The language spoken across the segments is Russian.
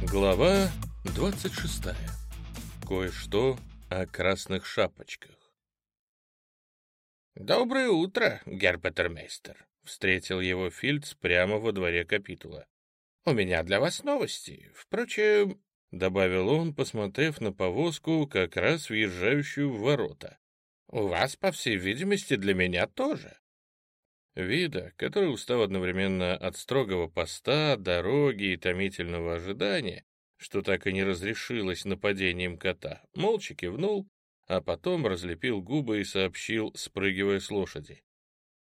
Глава 26. Кое-что о красных шапочках. «Доброе утро, герпетермейстер», — встретил его Фильдс прямо во дворе капитула. «У меня для вас новости. Впрочем...» — добавил он, посмотрев на повозку, как раз въезжающую в ворота. «У вас, по всей видимости, для меня тоже». Вида, который устал одновременно от строгого поста, дороги и томительного ожидания, что так и не разрешилось нападением кота, молча кивнул, а потом разлепил губы и сообщил, спрыгивая с лошади.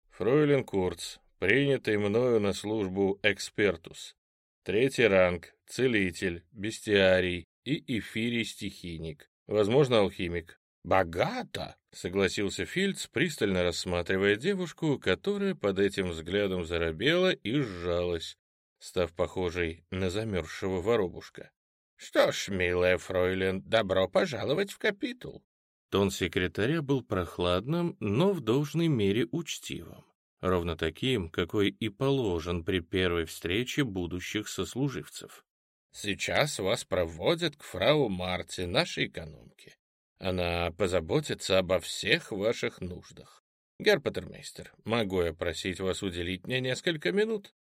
«Фройлен Курц, принятый мною на службу экспертус. Третий ранг, целитель, бестиарий и эфирий-стихийник, возможно, алхимик. «Богато!» — согласился Фильдс, пристально рассматривая девушку, которая под этим взглядом заробела и сжалась, став похожей на замерзшего воробушка. «Что ж, милая фройлен, добро пожаловать в капитул!» Тон секретаря был прохладным, но в должной мере учтивым, ровно таким, какой и положен при первой встрече будущих сослуживцев. «Сейчас вас проводят к фрау Марте, нашей экономке. Она позаботится обо всех ваших нуждах. Герпатермейстер, могу я просить вас уделить мне несколько минут?»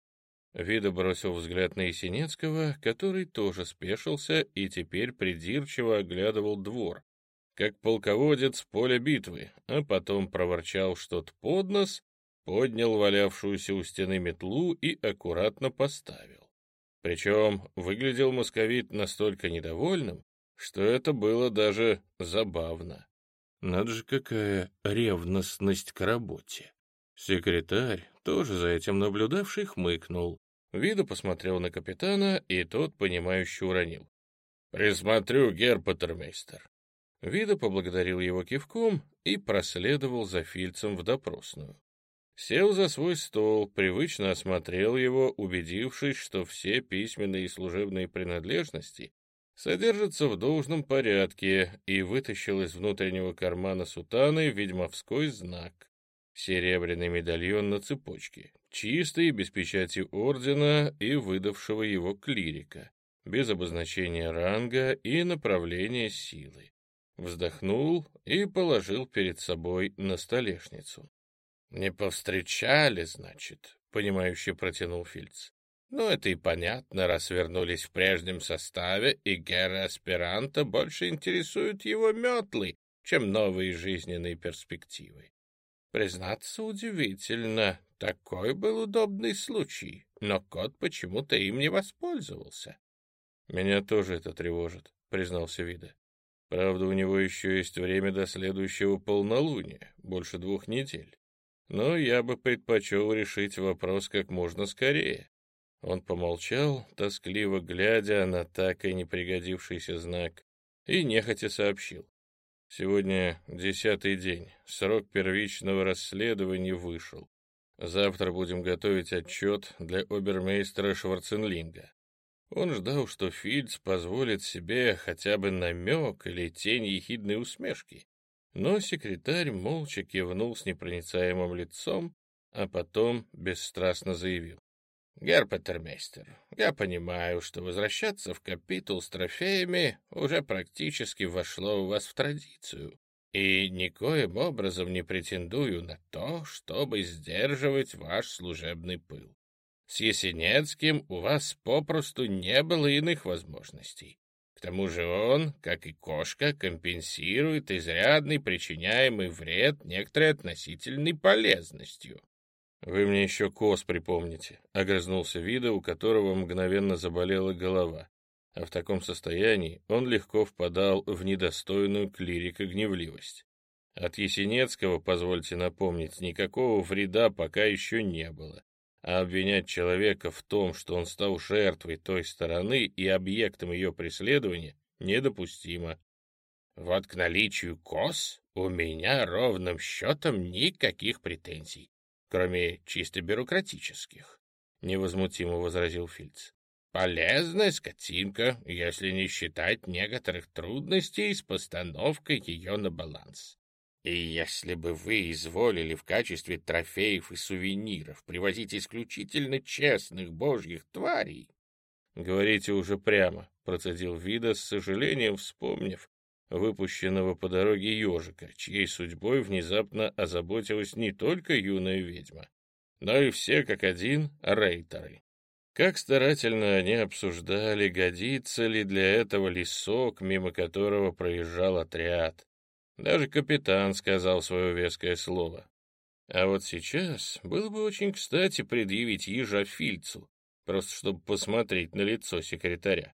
Вида бросил взгляд на Есенинского, который тоже спешился и теперь придирчиво оглядывал двор, как полководец поля битвы, а потом проворчал что-то под нос, поднял валявшуюся у стены метлу и аккуратно поставил. Причем выглядел московит настолько недовольным, что это было даже забавно. Надо же, какая ревностность к работе. Секретарь, тоже за этим наблюдавший, хмыкнул. Вида посмотрел на капитана, и тот, понимающе уронил. «Присмотрю, герпатермейстер». Вида поблагодарил его кивком и проследовал за Фильцем в допросную. Сел за свой стол, привычно осмотрел его, убедившись, что все письменные и служебные принадлежности содержится в должном порядке и вытащил из внутреннего кармана сутаны ведьмовской знак. Серебряный медальон на цепочке, чистый, без печати ордена и выдавшего его клирика, без обозначения ранга и направления силы. Вздохнул и положил перед собой на столешницу. «Не повстречали, значит», — понимающе протянул Фильц. Ну, это и понятно, раз вернулись в прежнем составе, и Гера Аспиранта больше интересуют его метлы, чем новые жизненные перспективы. Признаться, удивительно, такой был удобный случай, но кот почему-то им не воспользовался. — Меня тоже это тревожит, — признался Вида. Правда, у него еще есть время до следующего полнолуния, больше двух недель. Но я бы предпочел решить вопрос как можно скорее. Он помолчал, тоскливо глядя на так и не пригодившийся знак, и нехотя сообщил. Сегодня десятый день, срок первичного расследования вышел. Завтра будем готовить отчет для обермейстера Шварценлинга. Он ждал, что Фильдс позволит себе хотя бы намек или тень ехидной усмешки. Но секретарь молча кивнул с непроницаемым лицом, а потом бесстрастно заявил. Герпетермейстер, я понимаю, что возвращаться в капитул с трофеями уже практически вошло у вас в традицию, и никоим образом не претендую на то, чтобы сдерживать ваш служебный пыл. С Есенецким у вас попросту не было иных возможностей. К тому же он, как и кошка, компенсирует изрядный причиняемый вред некоторой относительной полезностью. «Вы мне еще коз припомните», — огрызнулся Вида, у которого мгновенно заболела голова. А в таком состоянии он легко впадал в недостойную клирика гневливость. От Есенецкого, позвольте напомнить, никакого вреда пока еще не было. А обвинять человека в том, что он стал жертвой той стороны и объектом ее преследования, недопустимо. Вот к наличию коз у меня ровным счетом никаких претензий кроме чисто бюрократических, — невозмутимо возразил Фильц. Полезная скотинка, если не считать некоторых трудностей с постановкой ее на баланс. И если бы вы изволили в качестве трофеев и сувениров привозить исключительно честных божьих тварей, «Говорите уже прямо», — процедил Вида, с сожалением вспомнив выпущенного по дороге ежика, чьей судьбой внезапно озаботилась не только юная ведьма, но и все как один рейтеры. Как старательно они обсуждали, годится ли для этого лесок, мимо которого проезжал отряд. Даже капитан сказал свое веское слово. А вот сейчас было бы очень кстати предъявить ежа Фильцу, просто чтобы посмотреть на лицо секретаря.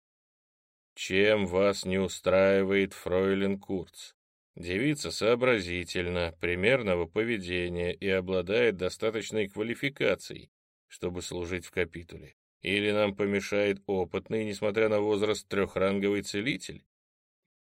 Чем вас не устраивает фройлен Курц? Девица сообразительна, примерного поведения и обладает достаточной квалификацией, чтобы служить в капитуле. Или нам помешает опытный, несмотря на возраст, трехранговый целитель?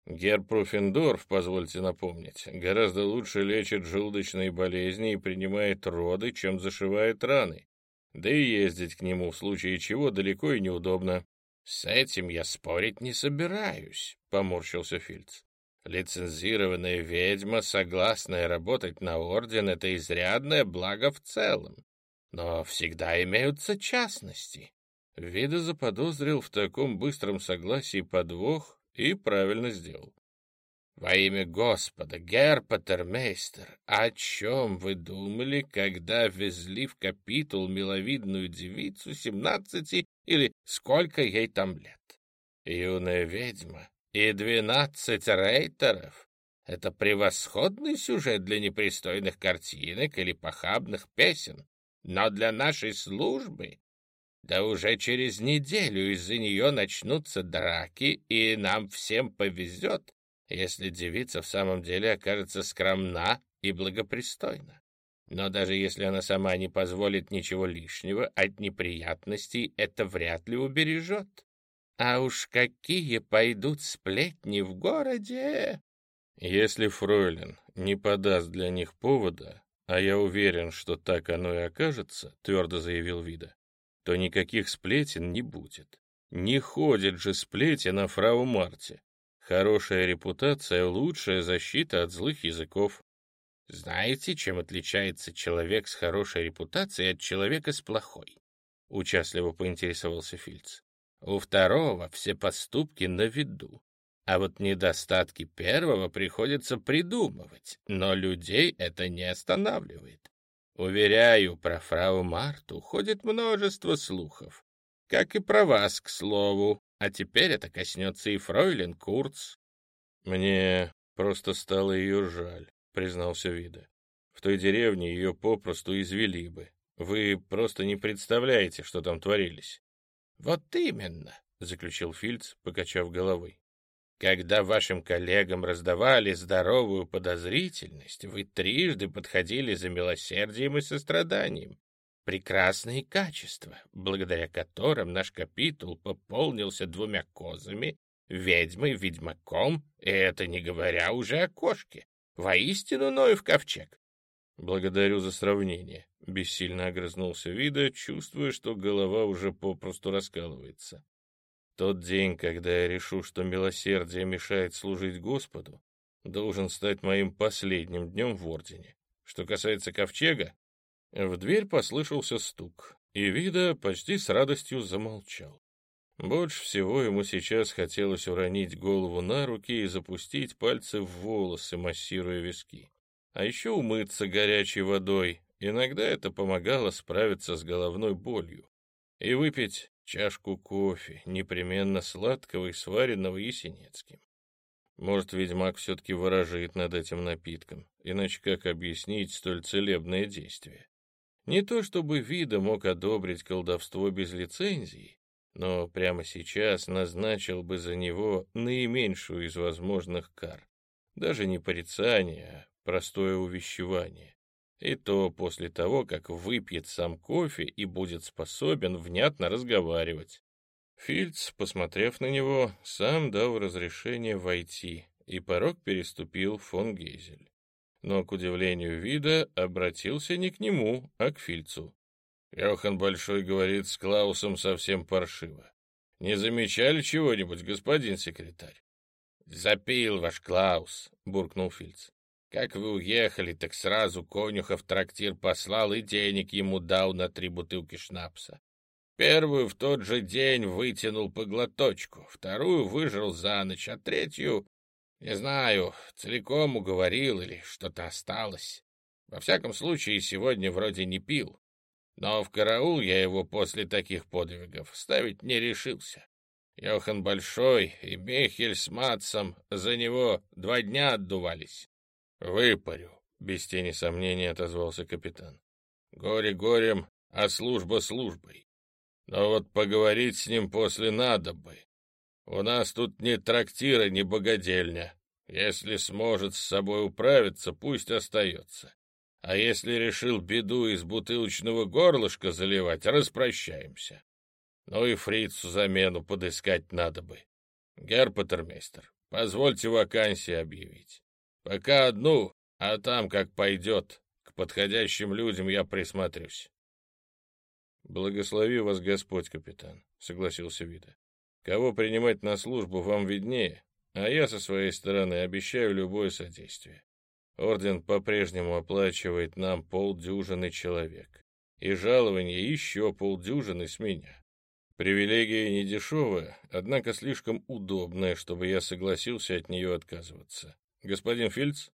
Герпруфендорф, позвольте напомнить, гораздо лучше лечит желудочные болезни и принимает роды, чем зашивает раны. Да и ездить к нему в случае чего далеко и неудобно. «С этим я спорить не собираюсь», — поморщился Фильц. «Лицензированная ведьма, согласная работать на орден, — это изрядное благо в целом. Но всегда имеются частности». Вида заподозрил в таком быстром согласии подвох и правильно сделал. «Во имя Господа, герр Патермейстер, о чем вы думали, когда везли в капитул миловидную девицу семнадцати или сколько ей там лет? Юная ведьма и двенадцать рейтеров — это превосходный сюжет для непристойных картинок или похабных песен, но для нашей службы да уже через неделю из-за нее начнутся драки, и нам всем повезет, если девица в самом деле окажется скромна и благопристойна. Но даже если она сама не позволит ничего лишнего, от неприятностей это вряд ли убережет. А уж какие пойдут сплетни в городе! Если Фройлен не подаст для них повода, а я уверен, что так оно и окажется, твердо заявил Вида, то никаких сплетен не будет. Не ходит же сплетен о фрау Марте. Хорошая репутация — лучшая защита от злых языков. Знаете, чем отличается человек с хорошей репутацией от человека с плохой? Участливо поинтересовался Фильц. У второго все поступки на виду, а вот недостатки первого приходится придумывать, но людей это не останавливает. Уверяю, про фрау Марту ходит множество слухов, как и про вас, к слову. А теперь это коснется и фройлен Курц. Мне просто стало ее жаль, признался Вида. В той деревне ее попросту извели бы. Вы просто не представляете, что там творились. Вот именно, заключил Фильц, покачав головой. Когда вашим коллегам раздавали здоровую подозрительность, вы трижды подходили за милосердием и состраданием прекрасные качества, благодаря которым наш капитул пополнился двумя козами, ведьмой, ведьмаком, и это не говоря уже о кошке. Воистину Ноев ковчег. Благодарю за сравнение. Бессильно огрызнулся Вида, чувствуя, что голова уже попросту раскалывается. Тот день, когда я решу, что милосердие мешает служить Господу, должен стать моим последним днем в Ордене. Что касается ковчега, в дверь послышался стук, и Вида почти с радостью замолчал. Больше всего ему сейчас хотелось уронить голову на руки и запустить пальцы в волосы, массируя виски. А еще умыться горячей водой. Иногда это помогало справиться с головной болью. И выпить чашку кофе, непременно сладкого и сваренного Есенецким. Может, ведьмак все-таки ворожит над этим напитком, иначе как объяснить столь целебное действие? Не то чтобы Вида мог одобрить колдовство без лицензии, но прямо сейчас назначил бы за него наименьшую из возможных кар. Даже не порицание, а простое увещевание. И то после того, как выпьет сам кофе и будет способен внятно разговаривать. Фильц, посмотрев на него, сам дал разрешение войти, и порог переступил фон Гейзель но, к удивлению вида, обратился не к нему, а к Фильцу. Йохан Большой говорит с Клаусом совсем паршиво. Не замечали чего-нибудь, господин секретарь? Запил ваш Клаус, буркнул Фильц. Как вы уехали, так сразу конюха в трактир послал и денег ему дал на три бутылки шнапса. Первую в тот же день вытянул по глоточку, вторую выжил за ночь, а третью, не знаю, целиком уговорил или что-то осталось. Во всяком случае, сегодня вроде не пил. Но в караул я его после таких подвигов ставить не решился. Йохан Большой и Мехель с Матсом за него два дня отдувались. «Выпарю», — без тени сомнения отозвался капитан. «Горе горем, а служба службой. Но вот поговорить с ним после надо бы. У нас тут ни трактира, ни богадельня. Если сможет с собой управиться, пусть остается. А если решил беду из бутылочного горлышка заливать, распрощаемся. Ну и фрицу замену подыскать надо бы. Герпатермейстер, позвольте вакансии объявить. Пока одну, а там как пойдет. К подходящим людям я присмотрюсь. Благослови вас Господь, капитан, согласился Вида. Кого принимать на службу вам виднее, а я со своей стороны обещаю любое содействие. Орден по-прежнему оплачивает нам полдюжины человек, и жалование еще полдюжины с меня. Привилегия не дешевая, однако слишком удобная, чтобы я согласился от нее отказываться. Господин Фильц?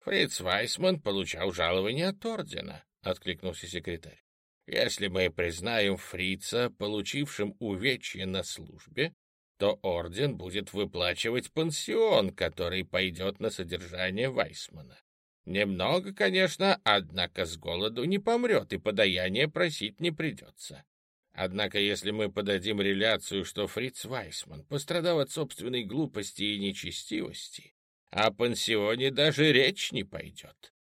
Фриц Вайсман получал жалование от ордена, откликнулся секретарь. Если мы признаем фрица, получившим увечье на службе, то орден будет выплачивать пансион, который пойдет на содержание Вайсмана. Немного, конечно, однако с голоду не помрет, и подаяние просить не придется. Однако, если мы подадим реляцию, что Фриц Вайсман пострадал от собственной глупости и нечестивости, о пансионе даже речь не пойдет.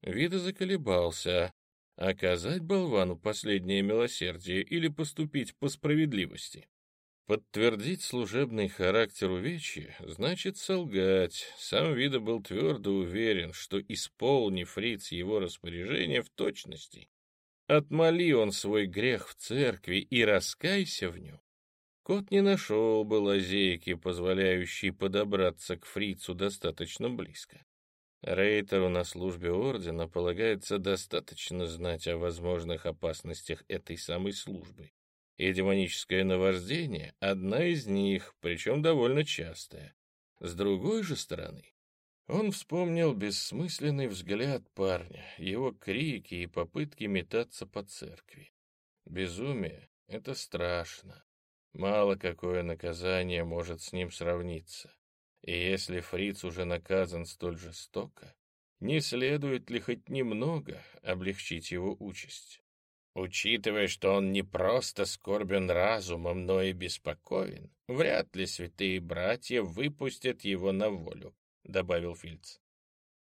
Вида заколебался. Оказать болвану последнее милосердие или поступить по справедливости? Подтвердить служебный характер увечья значит солгать. Сам Вида был твердо уверен, что, исполнив фриц его распоряжение в точности, Отмоли он свой грех в церкви и раскайся в нем. Кот не нашел бы лазейки, позволяющей подобраться к фрицу достаточно близко. Рейтеру на службе ордена полагается достаточно знать о возможных опасностях этой самой службы. И демоническое наваждение — одна из них, причем довольно частая. С другой же стороны, он вспомнил бессмысленный взгляд парня, его крики и попытки метаться по церкви. Безумие — это страшно. Мало какое наказание может с ним сравниться. И если фриц уже наказан столь жестоко, не следует ли хоть немного облегчить его участь? Учитывая, что он не просто скорбен разумом, но и беспокоен, вряд ли святые братья выпустят его на волю. — добавил Фильц.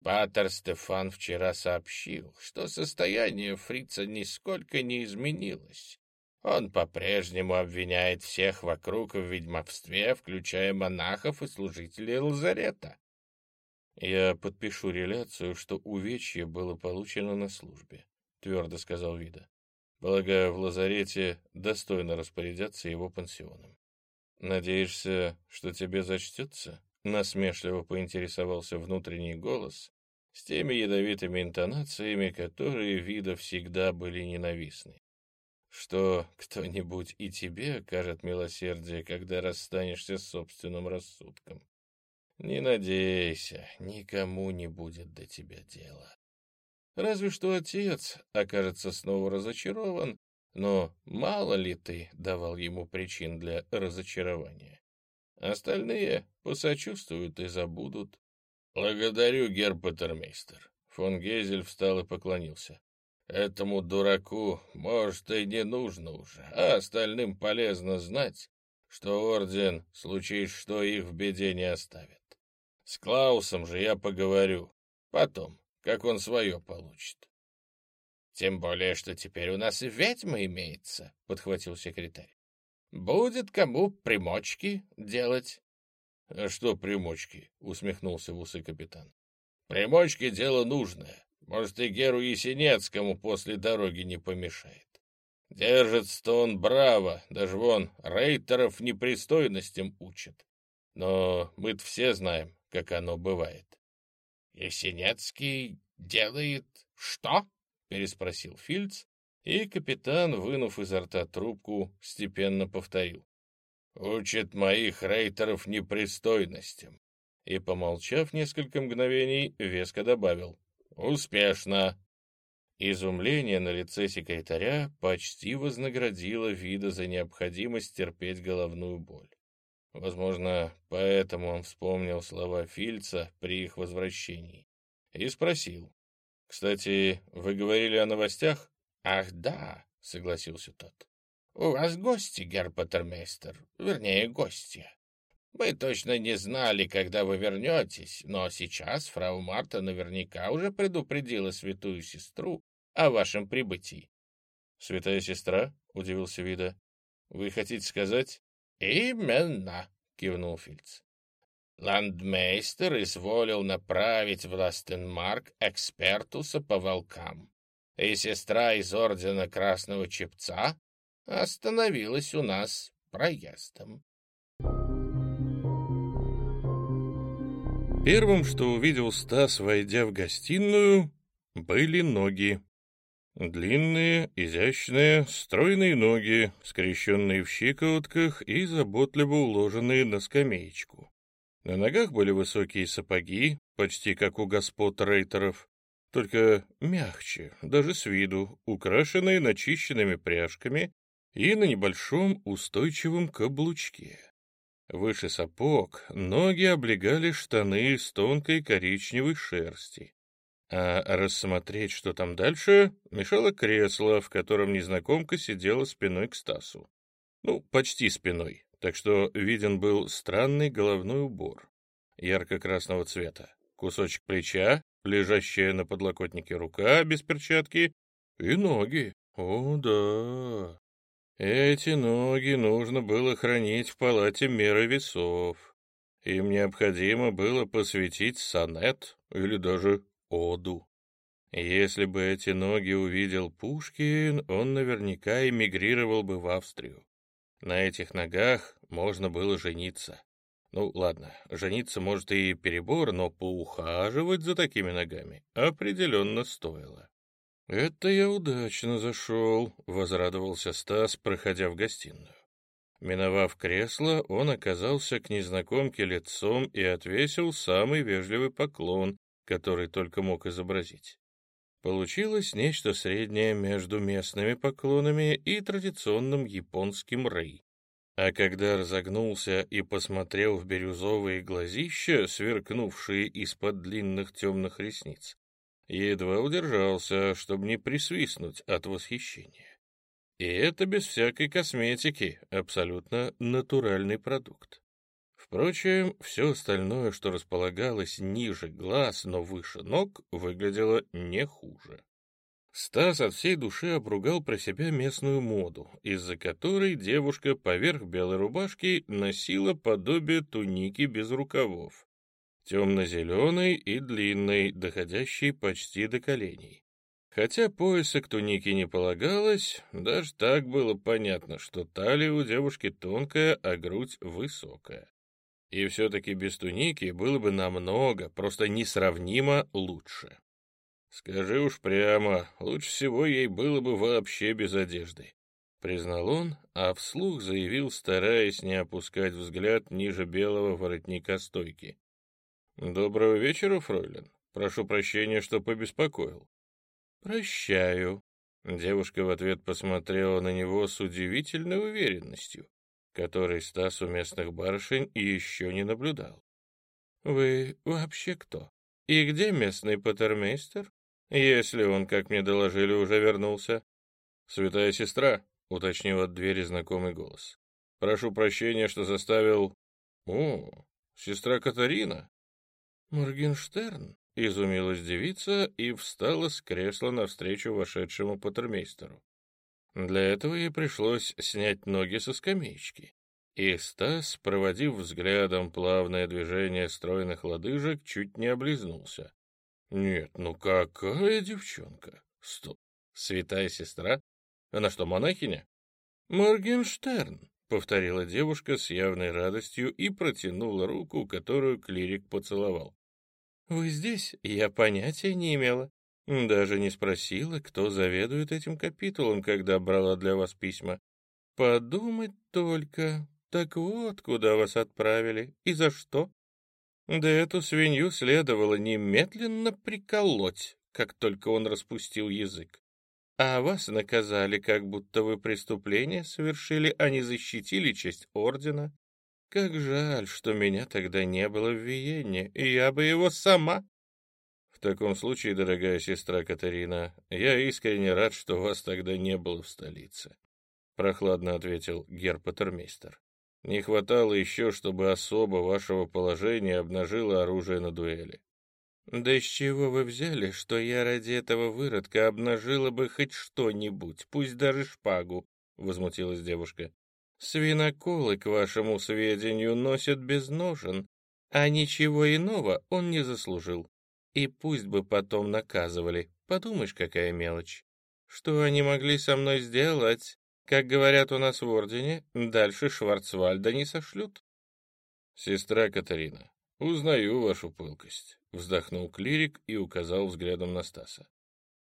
Патер Стефан вчера сообщил, что состояние фрица нисколько не изменилось. Он по-прежнему обвиняет всех вокруг в ведьмовстве, включая монахов и служителей лазарета. «Я подпишу реляцию, что увечье было получено на службе», — твердо сказал Вида. «Полагаю, в лазарете достойно распорядятся его пансионом. Надеешься, что тебе зачтется?» Насмешливо поинтересовался внутренний голос с теми ядовитыми интонациями, которые вида всегда были ненавистны. Что кто-нибудь и тебе окажет милосердие, когда расстанешься с собственным рассудком. Не надейся, никому не будет до тебя дела. Разве что отец окажется снова разочарован, но мало ли ты давал ему причин для разочарования. Остальные посочувствуют и забудут. — Благодарю, герпатермейстер. Фон Гейзель встал и поклонился. Этому дураку, может, и не нужно уже, а остальным полезно знать, что орден, случись что, их в беде не оставит. С Клаусом же я поговорю. Потом, как он свое получит. — Тем более, что теперь у нас и ведьма имеется, — подхватил секретарь. Будет кому примочки делать. — А что примочки? — усмехнулся в усы капитан. — Примочки — дело нужное. Может, и Геру Есенецкому после дороги не помешает. Держится-то он браво, даже вон рейтеров непристойностям учат. Но мы-то все знаем, как оно бывает. — Есенецкий делает что? — переспросил Фильц, И капитан, вынув изо рта трубку, степенно повторил. «Учит моих рейтеров непристойностям». И, помолчав несколько мгновений, веско добавил. «Успешно!» Изумление на лице секретаря почти вознаградило вида за необходимость терпеть головную боль. Возможно, поэтому он вспомнил слова Фильца при их возвращении и спросил. «Кстати, вы говорили о новостях?» «Ах, да», — согласился тот. «У вас гости, герр Паттермейстер, вернее, гостья. Мы точно не знали, когда вы вернетесь, но сейчас фрау Марта наверняка уже предупредила святую сестру о вашем прибытии». «Святая сестра?» — удивился Вида. «Вы хотите сказать?» «Именно», — кивнул Фильц. Ландмейстер изволил направить в Ластенмарк экспертуса по волкам, и сестра из Ордена Красного Чепца остановилась у нас проездом. Первым, что увидел Стас, войдя в гостиную, были ноги. Длинные, изящные, стройные ноги, скрещенные в щиколотках и заботливо уложенные на скамеечку. На ногах были высокие сапоги, почти как у господ рейтеров, только мягче, даже с виду, украшенные начищенными пряжками и на небольшом устойчивом каблучке. Выше сапог ноги облегали штаны из тонкой коричневой шерсти. А рассмотреть, что там дальше, мешало кресло, в котором незнакомка сидела спиной к Стасу. Ну, почти спиной, так что виден был странный головной убор ярко-красного цвета, кусочек плеча, лежащая на подлокотнике рука без перчатки и ноги. О, да. Эти ноги нужно было хранить в палате меры весов. Им необходимо было посвятить сонет или даже оду. Если бы эти ноги увидел Пушкин, он наверняка эмигрировал бы в Австрию. На этих ногах можно было жениться. Ну, ладно, жениться, может, и перебор, но поухаживать за такими ногами определенно стоило. «Это я удачно зашел», — возрадовался Стас, проходя в гостиную. Миновав кресло, он оказался к незнакомке лицом и отвесил самый вежливый поклон, который только мог изобразить. Получилось нечто среднее между местными поклонами и традиционным японским рей. А когда разогнулся и посмотрел в бирюзовые глазища, сверкнувшие из-под длинных темных ресниц, едва удержался, чтобы не присвистнуть от восхищения. И это без всякой косметики, абсолютно натуральный продукт. Впрочем, все остальное, что располагалось ниже глаз, но выше ног, выглядело не хуже. Стас от всей души обругал про себя местную моду, из-за которой девушка поверх белой рубашки носила подобие туники без рукавов, темно-зеленой и длинной, доходящей почти до коленей. Хотя пояса к тунике не полагалось, даже так было понятно, что талия у девушки тонкая, а грудь высокая. И все-таки без туники было бы намного, просто несравнимо лучше. Скажи уж прямо, лучше всего ей было бы вообще без одежды. Признал он, а вслух заявил, стараясь не опускать взгляд ниже белого воротника стойки. «Доброго вечера, фройлен. Прошу прощения, что побеспокоил». «Прощаю». Девушка в ответ посмотрела на него с удивительной уверенностью который Стас у местных барышень еще не наблюдал. «Вы вообще кто? И где местный патермейстер? Если он, как мне доложили, уже вернулся?» «Святая сестра», — уточнил от двери знакомый голос. «Прошу прощения, что заставил...» «О, сестра Катарина?» «Моргенштерн?» — изумилась девица и встала с кресла навстречу вошедшему патермейстеру. Для этого ей пришлось снять ноги со скамеечки. И Стас, проводив взглядом плавное движение стройных лодыжек, чуть не облизнулся. «Нет, ну какая девчонка? Стоп, святая сестра? Она что, монахиня?» «Моргенштерн», — повторила девушка с явной радостью и протянула руку, которую клирик поцеловал. «Вы здесь? Я понятия не имела. Даже не спросила, кто заведует этим капитулом, когда брала для вас письма. Подумать только. Так вот, куда вас отправили и за что. Да эту свинью следовало немедленно приколоть, как только он распустил язык. А вас наказали, как будто вы преступление совершили, а не защитили честь ордена. Как жаль, что меня тогда не было в Виене, и я бы его сама в таком случае, дорогая сестра Катарина, я искренне рад, что вас тогда не было в столице. Прохладно ответил герпатермейстер. Не хватало еще, чтобы особо вашего положения обнажила оружие на дуэли. «Да с чего вы взяли, что я ради этого выродка обнажила бы хоть что-нибудь, пусть даже шпагу?» — возмутилась девушка. «Свиноколы, к вашему сведению, носят без ножен, а ничего иного он не заслужил. И пусть бы потом наказывали. Подумаешь, какая мелочь. Что они могли со мной сделать? Как говорят у нас в Ордене, дальше Шварцвальда не сошлют. Сестра Катарина, узнаю вашу пылкость. Вздохнул клирик и указал взглядом на Стаса.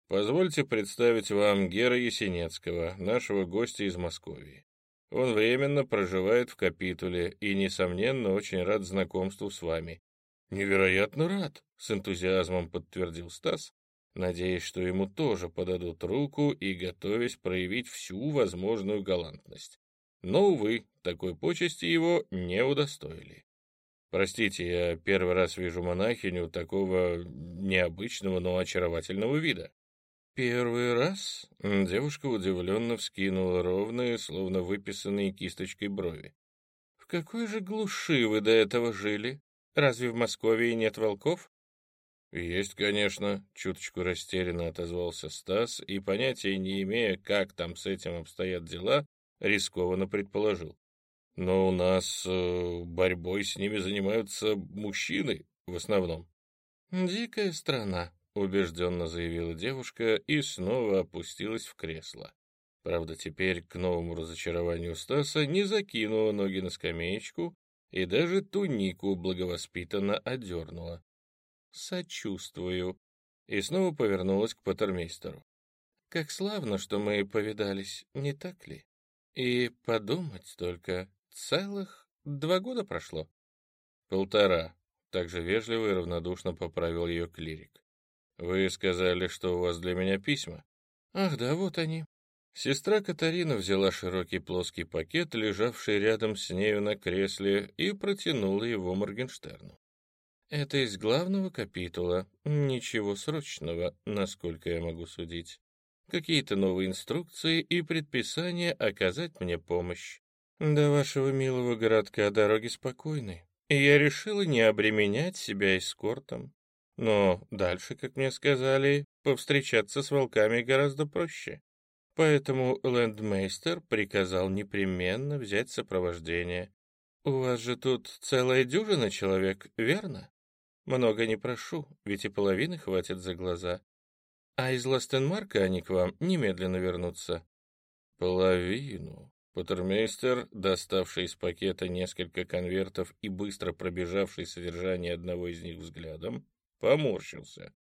Позвольте представить вам Гера Есенецкого, нашего гостя из Московии. Он временно проживает в капитуле и, несомненно, очень рад знакомству с вами. Невероятно рад, с энтузиазмом подтвердил Стас, надеясь, что ему тоже подадут руку и готовясь проявить всю возможную галантность. Но, увы, такой почести его не удостоили. Простите, я первый раз вижу монахиню такого необычного, но очаровательного вида. Первый раз? Девушка удивленно вскинула ровные, словно выписанные кисточкой брови. В какой же глуши вы до этого жили? Разве в Москве нет волков? «Есть, конечно», — чуточку растерянно отозвался Стас и, понятия не имея, как там с этим обстоят дела, рискованно предположил. «Но у нас э, борьбой с ними занимаются мужчины в основном». «Дикая страна», — убежденно заявила девушка и снова опустилась в кресло. Правда, теперь к новому разочарованию Стаса не закинула ноги на скамеечку и даже тунику благовоспитанно одернула сочувствую». И снова повернулась к Патермейстеру. «Как славно, что мы повидались, не так ли? И подумать только, целых два года прошло». «Полтора», — также вежливо и равнодушно поправил ее клирик. «Вы сказали, что у вас для меня письма?» «Ах да, вот они». Сестра Катарина взяла широкий плоский пакет, лежавший рядом с нею на кресле, и протянула его Моргенштерну. Это из главного капитула. Ничего срочного, насколько я могу судить. Какие-то новые инструкции и предписания оказать мне помощь. До вашего милого городка дороги спокойны, я решила не обременять себя эскортом. Но дальше, как мне сказали, повстречаться с волками гораздо проще. Поэтому лендмейстер приказал непременно взять сопровождение. У вас же тут целая дюжина человек, верно? Много не прошу, ведь и половины хватит за глаза. А из Ластенмарка они к вам немедленно вернутся. Половину. Патермейстер, доставший из пакета несколько конвертов и быстро пробежавший содержание одного из них взглядом, поморщился.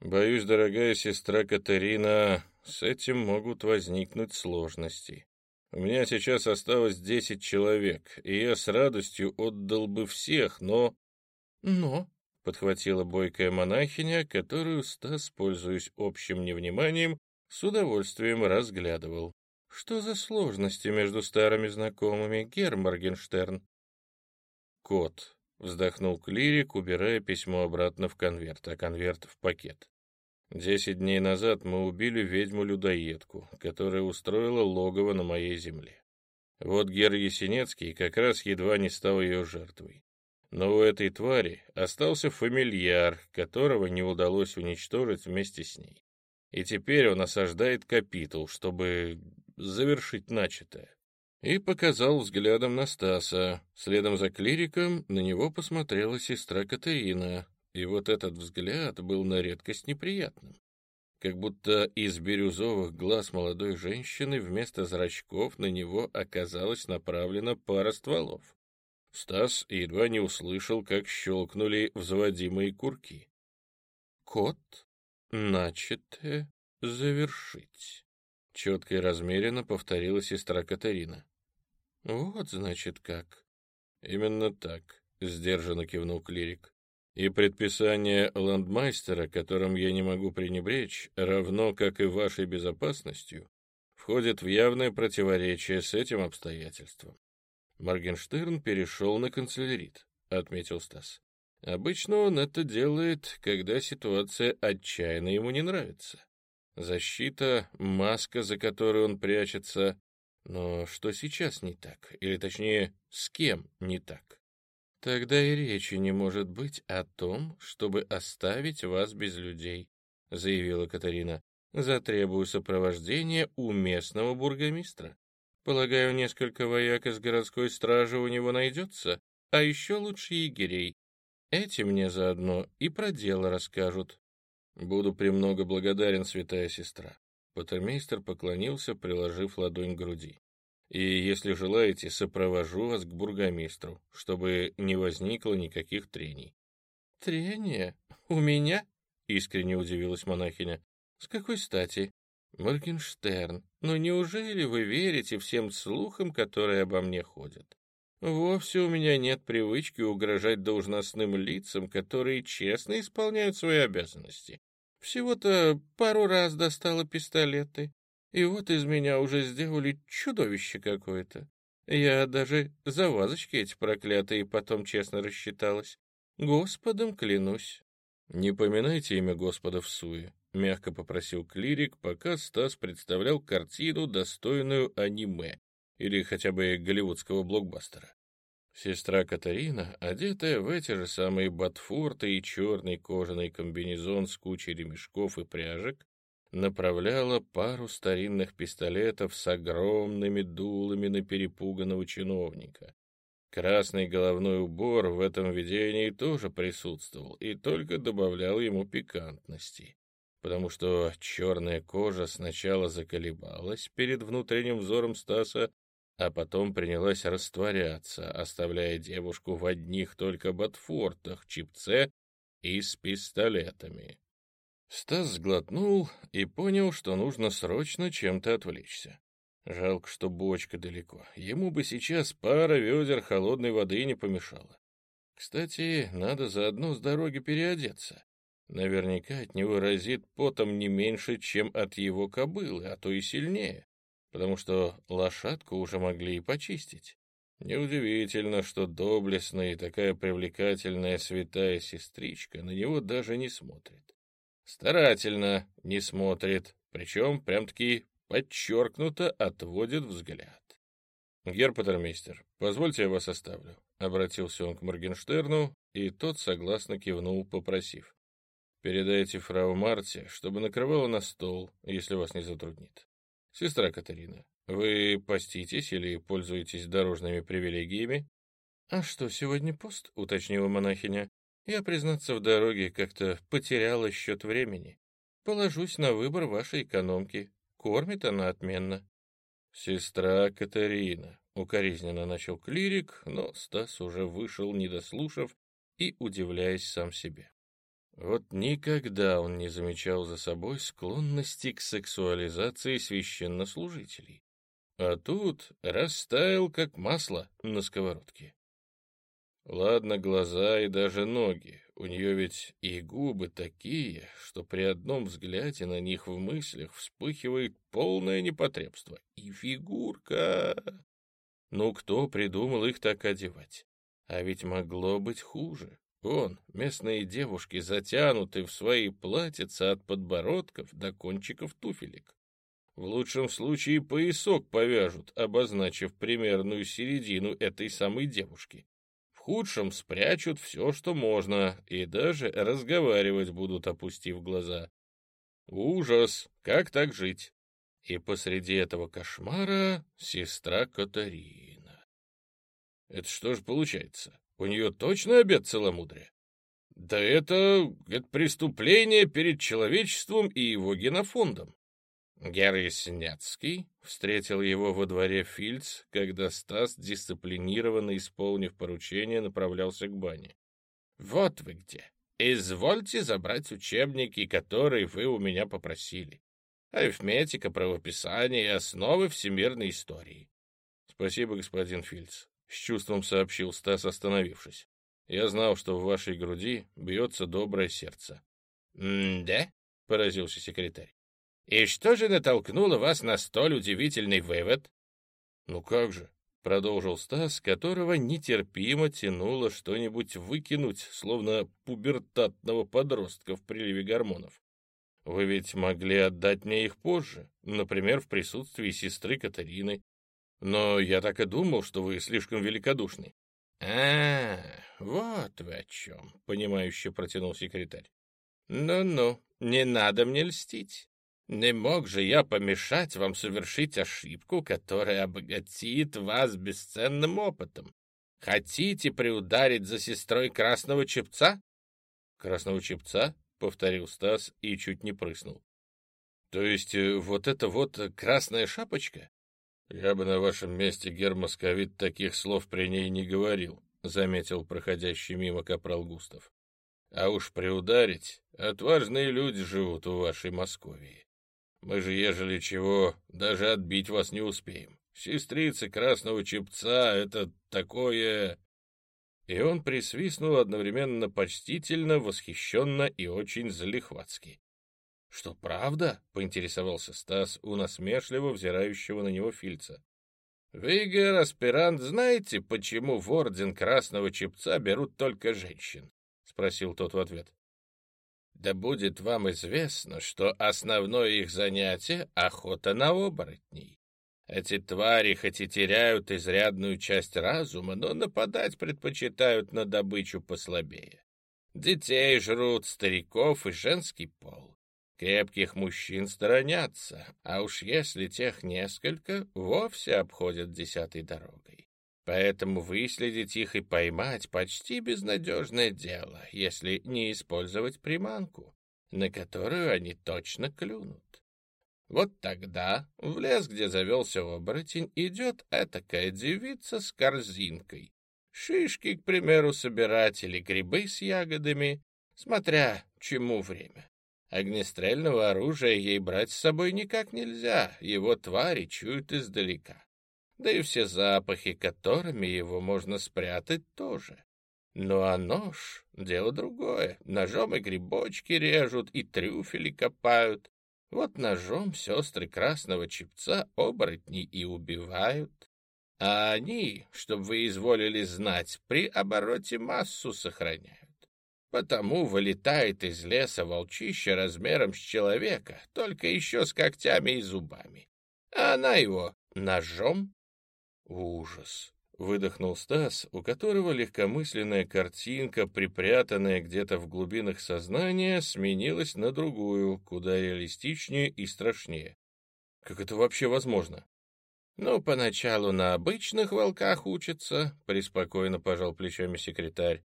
Боюсь, дорогая сестра Катерина, с этим могут возникнуть сложности. У меня сейчас осталось десять человек, и я с радостью отдал бы всех, но... Но, — подхватила бойкая монахиня, которую Стас, пользуясь общим невниманием, с удовольствием разглядывал. «Что за сложности между старыми знакомыми, Герр Моргенштерн?» «Кот», — вздохнул клирик, убирая письмо обратно в конверт, а конверт в пакет. «Десять дней назад мы убили ведьму-людоедку, которая устроила логово на моей земле. Вот Гер Есенецкий как раз едва не стал ее жертвой. Но у этой твари остался фамильяр, которого не удалось уничтожить вместе с ней. И теперь он осаждает капитул, чтобы завершить начатое. И показал взглядом на Стаса. Следом за клириком на него посмотрела сестра Катерина. И вот этот взгляд был на редкость неприятным. Как будто из бирюзовых глаз молодой женщины вместо зрачков на него оказалась направлена пара стволов. Стас едва не услышал, как щелкнули взводимые курки. «Кот?» начатое завершить. Четко и размеренно повторила сестра Катарина. Вот, значит, как. Именно так, сдержанно кивнул клирик. И предписание ландмайстера, которым я не могу пренебречь, равно как и вашей безопасностью, входит в явное противоречие с этим обстоятельством. Моргенштерн перешел на канцелярит, отметил Стас. Обычно он это делает, когда ситуация отчаянно ему не нравится. Защита, маска, за которой он прячется. Но что сейчас не так? Или точнее, с кем не так? Тогда и речи не может быть о том, чтобы оставить вас без людей, заявила Катарина. Затребую сопровождение у местного бургомистра. Полагаю, несколько вояк из городской стражи у него найдется, а еще лучше егерей. Эти мне заодно и про дело расскажут. Буду премного благодарен, святая сестра. Патермейстер поклонился, приложив ладонь к груди. И, если желаете, сопровожу вас к бургомистру, чтобы не возникло никаких трений. Трения? У меня? Искренне удивилась монахиня. С какой стати? Моргенштерн, но неужели вы верите всем слухам, которые обо мне ходят? Вовсе у меня нет привычки угрожать должностным лицам, которые честно исполняют свои обязанности. Всего-то пару раз достала пистолеты, и вот из меня уже сделали чудовище какое-то. Я даже за вазочки эти проклятые потом честно рассчиталась. Господом клянусь. Не поминайте имя Господа в суе, — мягко попросил клирик, пока Стас представлял картину, достойную аниме или хотя бы голливудского блокбастера. Сестра Катарина, одетая в эти же самые ботфорты и черный кожаный комбинезон с кучей ремешков и пряжек, направляла пару старинных пистолетов с огромными дулами на перепуганного чиновника. Красный головной убор в этом видении тоже присутствовал и только добавлял ему пикантности, потому что черная кожа сначала заколебалась перед внутренним взором Стаса, а потом принялась растворяться, оставляя девушку в одних только ботфортах, чипце и с пистолетами. Стас сглотнул и понял, что нужно срочно чем-то отвлечься. Жалко, что бочка далеко. Ему бы сейчас пара ведер холодной воды не помешала. Кстати, надо заодно с дороги переодеться. Наверняка от него разит потом не меньше, чем от его кобылы, а то и сильнее потому что лошадку уже могли и почистить. Неудивительно, что доблестная и такая привлекательная святая сестричка на него даже не смотрит. Старательно не смотрит, причем прям-таки подчеркнуто отводит взгляд. «Герпатермейстер, позвольте я вас оставлю», — обратился он к Моргенштерну, и тот согласно кивнул, попросив. «Передайте фрау Марте, чтобы накрывала на стол, если вас не затруднит. «Сестра Катарина, вы поститесь или пользуетесь дорожными привилегиями?» «А что, сегодня пост?» — уточнила монахиня. «Я, признаться, в дороге как-то потеряла счет времени. Положусь на выбор вашей экономки. Кормит она отменно». «Сестра Катарина», — укоризненно начал клирик, но Стас уже вышел, не дослушав и удивляясь сам себе. Вот никогда он не замечал за собой склонности к сексуализации священнослужителей. А тут растаял, как масло на сковородке. Ладно, глаза и даже ноги. У нее ведь и губы такие, что при одном взгляде на них в мыслях вспыхивает полное непотребство. И фигурка... Ну, кто придумал их так одевать? А ведь могло быть хуже. Он, местные девушки, затянуты в свои платьица от подбородков до кончиков туфелек. В лучшем случае поясок повяжут, обозначив примерную середину этой самой девушки. В худшем спрячут все, что можно, и даже разговаривать будут, опустив глаза. Ужас! Как так жить? И посреди этого кошмара сестра Катарина. Это что же получается? У нее точно обед целомудрия? Да это, это преступление перед человечеством и его генофондом. Герри Синяцкий встретил его во дворе Фильц, когда Стас, дисциплинированно исполнив поручение, направлялся к бане. «Вот вы где! Извольте забрать учебники, которые вы у меня попросили. Арифметика, правописание и основы всемирной истории. Спасибо, господин Фильц, — с чувством сообщил Стас, остановившись. Я знал, что в вашей груди бьется доброе сердце. «Да?» — поразился секретарь. «И что же натолкнуло вас на столь удивительный вывод?» «Ну как же?» — продолжил Стас, которого нетерпимо тянуло что-нибудь выкинуть, словно пубертатного подростка в приливе гормонов. «Вы ведь могли отдать мне их позже, например, в присутствии сестры Катарины. Но я так и думал, что вы слишком великодушны». «А, вот вы о чем», — понимающе протянул секретарь. «Ну-ну, не надо мне льстить. Не мог же я помешать вам совершить ошибку, которая обогатит вас бесценным опытом. Хотите приударить за сестрой красного чепца?» «Красного чепца?» — повторил Стас и чуть не прыснул. «То есть э, вот это вот красная шапочка?» «Я бы на вашем месте, гермосковит, таких слов при ней не говорил», — заметил проходящий мимо капрал Густав. А уж приударить, отважные люди живут в вашей Московии. Мы же, ежели чего, даже отбить вас не успеем. Сестрица красного чепца — это такое...» И он присвистнул одновременно почтительно, восхищенно и очень залихватски. «Что, правда?» — поинтересовался Стас у насмешливо взирающего на него Фильца. «Вы, аспирант, знаете, почему в орден красного чепца берут только женщин?» — спросил тот в ответ. «Да будет вам известно, что основное их занятие — охота на оборотней. Эти твари хоть и теряют изрядную часть разума, но нападать предпочитают на добычу послабее. Детей жрут, стариков и женский пол. Крепких мужчин сторонятся, а уж если тех несколько, вовсе обходят десятой дорогой. Поэтому выследить их и поймать почти безнадежное дело, если не использовать приманку, на которую они точно клюнут. Вот тогда в лес, где завелся оборотень, идет этакая девица с корзинкой. Шишки, к примеру, собирать или грибы с ягодами, смотря чему время. Огнестрельного оружия ей брать с собой никак нельзя, его твари чуют издалека да и все запахи, которыми его можно спрятать, тоже. Ну а нож — дело другое. Ножом и грибочки режут, и трюфели копают. Вот ножом сестры красного чепца оборотней и убивают. А они, чтобы вы изволили знать, при обороте массу сохраняют. Потому вылетает из леса волчище размером с человека, только еще с когтями и зубами. А она его ножом Ужас! Выдохнул Стас, у которого легкомысленная картинка, припрятанная где-то в глубинах сознания, сменилась на другую, куда реалистичнее и страшнее. Как это вообще возможно? Ну, поначалу на обычных волках учатся, преспокойно пожал плечами секретарь.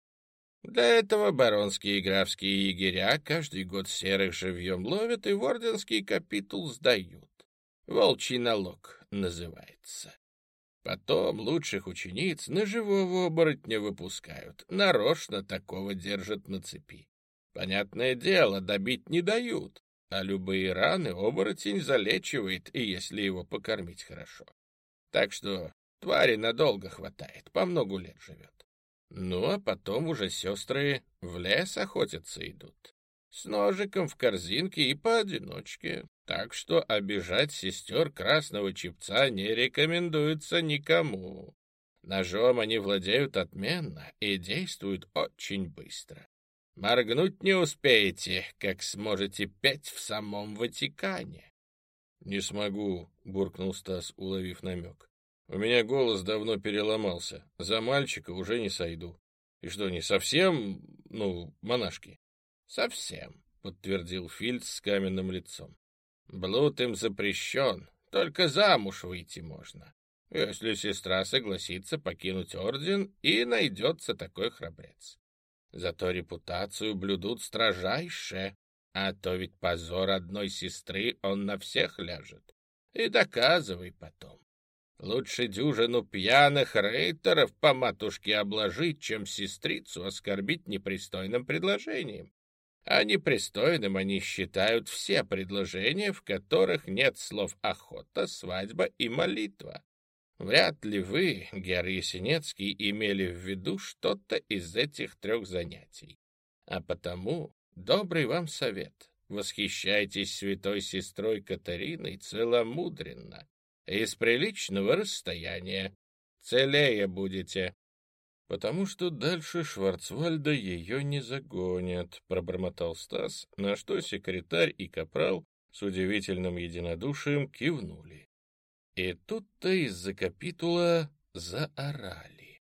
Для этого баронские и графские егеря каждый год серых живьем ловят и в орденский капитул сдают. Волчий налог называется. Потом лучших учениц на живого оборотня выпускают, нарочно такого держат на цепи. Понятное дело, добить не дают, а любые раны оборотень залечивает, и если его покормить хорошо. Так что твари надолго хватает, по многу лет живет. Ну, а потом уже сестры в лес охотятся идут. С ножиком в корзинке и поодиночке. Так что обижать сестер красного чипца не рекомендуется никому. Ножом они владеют отменно и действуют очень быстро. Моргнуть не успеете, как сможете петь в самом Ватикане. — Не смогу, — буркнул Стас, уловив намек. — У меня голос давно переломался. За мальчика уже не сойду. И что, не совсем, ну, монашки? — Совсем, — подтвердил Фильд с каменным лицом. Блуд им запрещен, только замуж выйти можно, если сестра согласится покинуть орден и найдется такой храбрец. Зато репутацию блюдут строжайше, а то ведь позор одной сестры он на всех ляжет. И доказывай потом. Лучше дюжину пьяных рейтеров по матушке обложить, чем сестрицу оскорбить непристойным предложением. А непристойным они считают все предложения, в которых нет слов «охота», «свадьба» и «молитва». Вряд ли вы, Герр Есенецкий, имели в виду что-то из этих трех занятий. А потому добрый вам совет. Восхищайтесь святой сестрой Катариной целомудренно, из приличного расстояния. Целее будете. — Потому что дальше Шварцвальда ее не загонят, — пробормотал Стас, на что секретарь и капрал с удивительным единодушием кивнули. И тут-то из-за капитула заорали.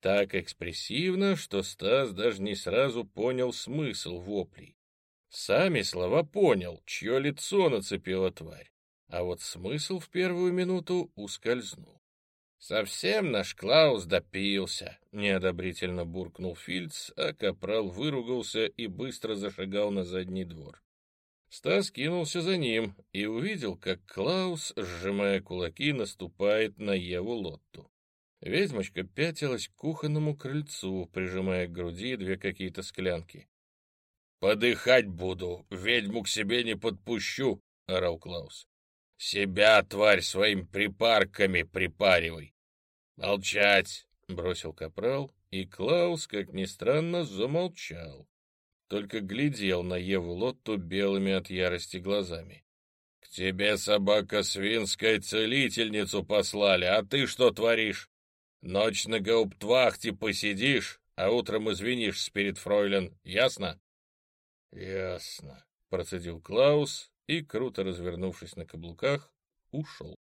Так экспрессивно, что Стас даже не сразу понял смысл воплей. Сами слова понял, чье лицо нацепила тварь, а вот смысл в первую минуту ускользнул. «Совсем наш Клаус допился», — неодобрительно буркнул Фильц, а Капрал выругался и быстро зашагал на задний двор. Стас кинулся за ним и увидел, как Клаус, сжимая кулаки, наступает на Еву Лотту. Ведьмочка пятилась к кухонному крыльцу, прижимая к груди две какие-то склянки. «Подыхать буду, ведьму к себе не подпущу», — орал Клаус. «Себя, тварь, своими припарками припаривай!» «Молчать!» — бросил капрал, и Клаус, как ни странно, замолчал только глядел на Еву Лотту белыми от ярости глазами. — К тебе, собака свинская, целительницу послали, а ты что творишь? Ночь на гауптвахте посидишь, а утром извинишься перед фройлен, ясно? — Ясно, — процедил Клаус и, круто развернувшись на каблуках, ушел.